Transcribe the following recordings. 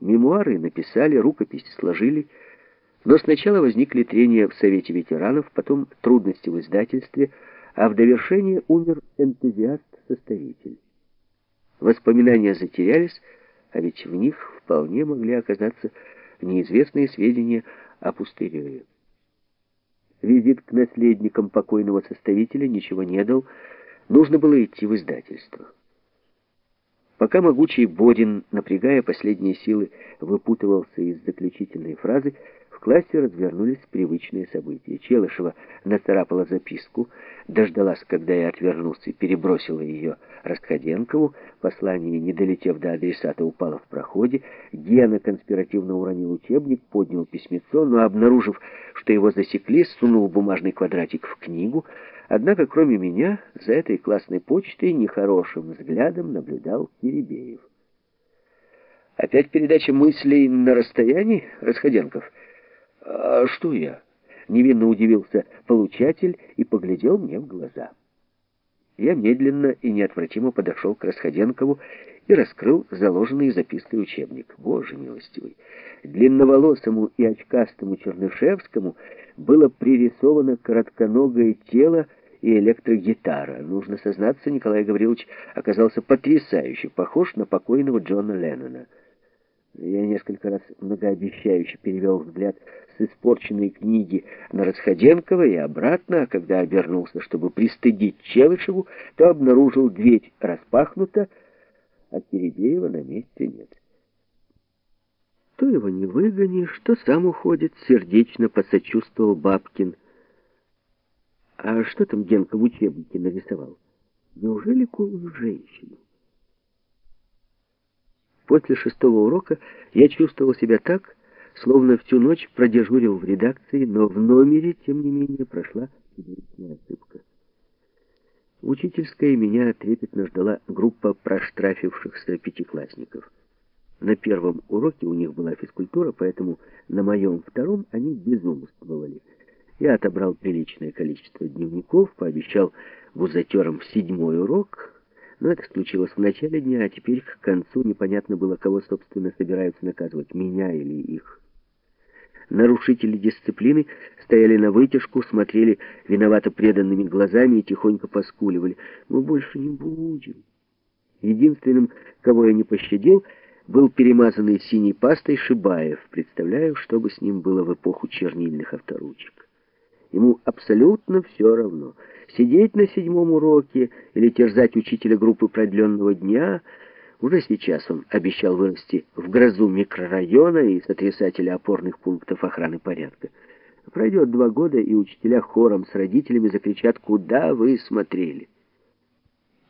Мемуары написали, рукопись сложили, но сначала возникли трения в Совете ветеранов, потом трудности в издательстве, а в довершение умер энтузиаст-составитель. Воспоминания затерялись, а ведь в них вполне могли оказаться неизвестные сведения о пустыреве. Визит к наследникам покойного составителя ничего не дал, нужно было идти в издательство. Пока могучий Бодин, напрягая последние силы, выпутывался из заключительной фразы, в классе развернулись привычные события. Челышева нацарапала записку, дождалась, когда я отвернулся, перебросила ее Расходенкову. Послание, не долетев до адресата, упало в проходе. Гена конспиративно уронил учебник, поднял письмецо, но, обнаружив, что его засекли, сунул бумажный квадратик в книгу. Однако, кроме меня, за этой классной почтой нехорошим взглядом наблюдал Киребеев. «Опять передача мыслей на расстоянии, Расходенков?» «А что я?» — невинно удивился получатель и поглядел мне в глаза. Я медленно и неотвратимо подошел к Расходенкову и раскрыл заложенный запиской учебник. Боже милостивый! Длинноволосому и очкастому Чернышевскому было пририсовано коротконогое тело и электрогитара. Нужно сознаться, Николай Гаврилович оказался потрясающе похож на покойного Джона Леннона. Я несколько раз многообещающе перевел взгляд с испорченной книги на Расходенкова и обратно, а когда обернулся, чтобы пристыдить Челышеву, то обнаружил дверь распахнута, а Киребеева на месте нет. То его не выгонишь, то сам уходит, сердечно посочувствовал Бабкин. А что там Генка в учебнике нарисовал? Неужели голую женщину? После шестого урока я чувствовал себя так, словно всю ночь продежурил в редакции, но в номере, тем не менее, прошла чудовищная ошибка. Учительская меня трепетно ждала группа проштрафившихся пятиклассников. На первом уроке у них была физкультура, поэтому на моем втором они безумствовали. Я отобрал приличное количество дневников, пообещал бузатерам в седьмой урок — но это случилось в начале дня, а теперь к концу непонятно было, кого, собственно, собираются наказывать, меня или их. Нарушители дисциплины стояли на вытяжку, смотрели виновато преданными глазами и тихонько поскуливали. «Мы больше не будем». Единственным, кого я не пощадил, был перемазанный синей пастой Шибаев. Представляю, что бы с ним было в эпоху чернильных авторучек. Ему абсолютно все равно. Сидеть на седьмом уроке или терзать учителя группы продленного дня. Уже сейчас он обещал вырасти в грозу микрорайона и сотрясателя опорных пунктов охраны порядка. Пройдет два года, и учителя хором с родителями закричат «Куда вы смотрели?».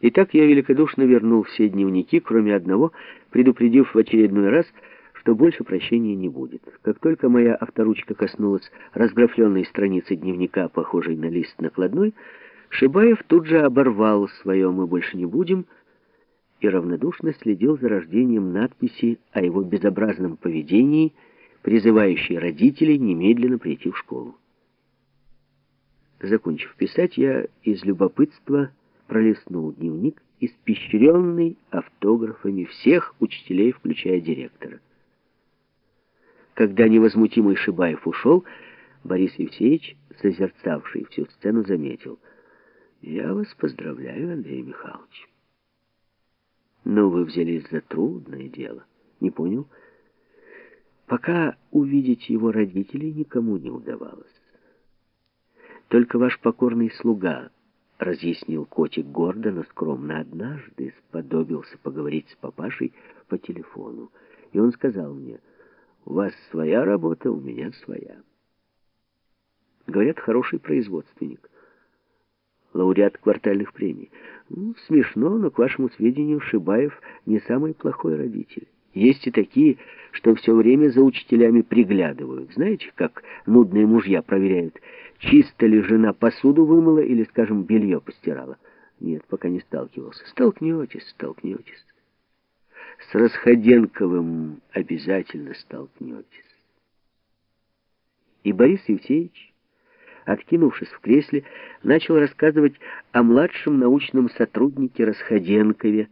Итак, я великодушно вернул все дневники, кроме одного, предупредив в очередной раз, что больше прощения не будет. Как только моя авторучка коснулась разграфленной страницы дневника, похожей на лист накладной, Шибаев тут же оборвал свое «мы больше не будем» и равнодушно следил за рождением надписи о его безобразном поведении, призывающей родителей немедленно прийти в школу. Закончив писать, я из любопытства пролистнул дневник, испещренный автографами всех учителей, включая директора. Когда невозмутимый Шибаев ушел, Борис Евсеевич, созерцавший всю сцену, заметил. «Я вас поздравляю, Андрей Михайлович». «Но вы взялись за трудное дело. Не понял?» Пока увидеть его родителей никому не удавалось. Только ваш покорный слуга, разъяснил котик гордо, но скромно, однажды сподобился поговорить с папашей по телефону. И он сказал мне... У вас своя работа, у меня своя. Говорят, хороший производственник. Лауреат квартальных премий. Ну, смешно, но, к вашему сведению, Шибаев не самый плохой родитель. Есть и такие, что все время за учителями приглядывают. Знаете, как нудные мужья проверяют, чисто ли жена посуду вымыла или, скажем, белье постирала. Нет, пока не сталкивался. Столкнетесь, столкнетесь с Расходенковым обязательно столкнетесь. И Борис Евсеевич, откинувшись в кресле, начал рассказывать о младшем научном сотруднике Расходенкове,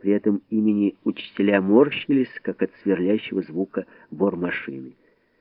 При этом имени учителя морщились, как от сверлящего звука бормашины.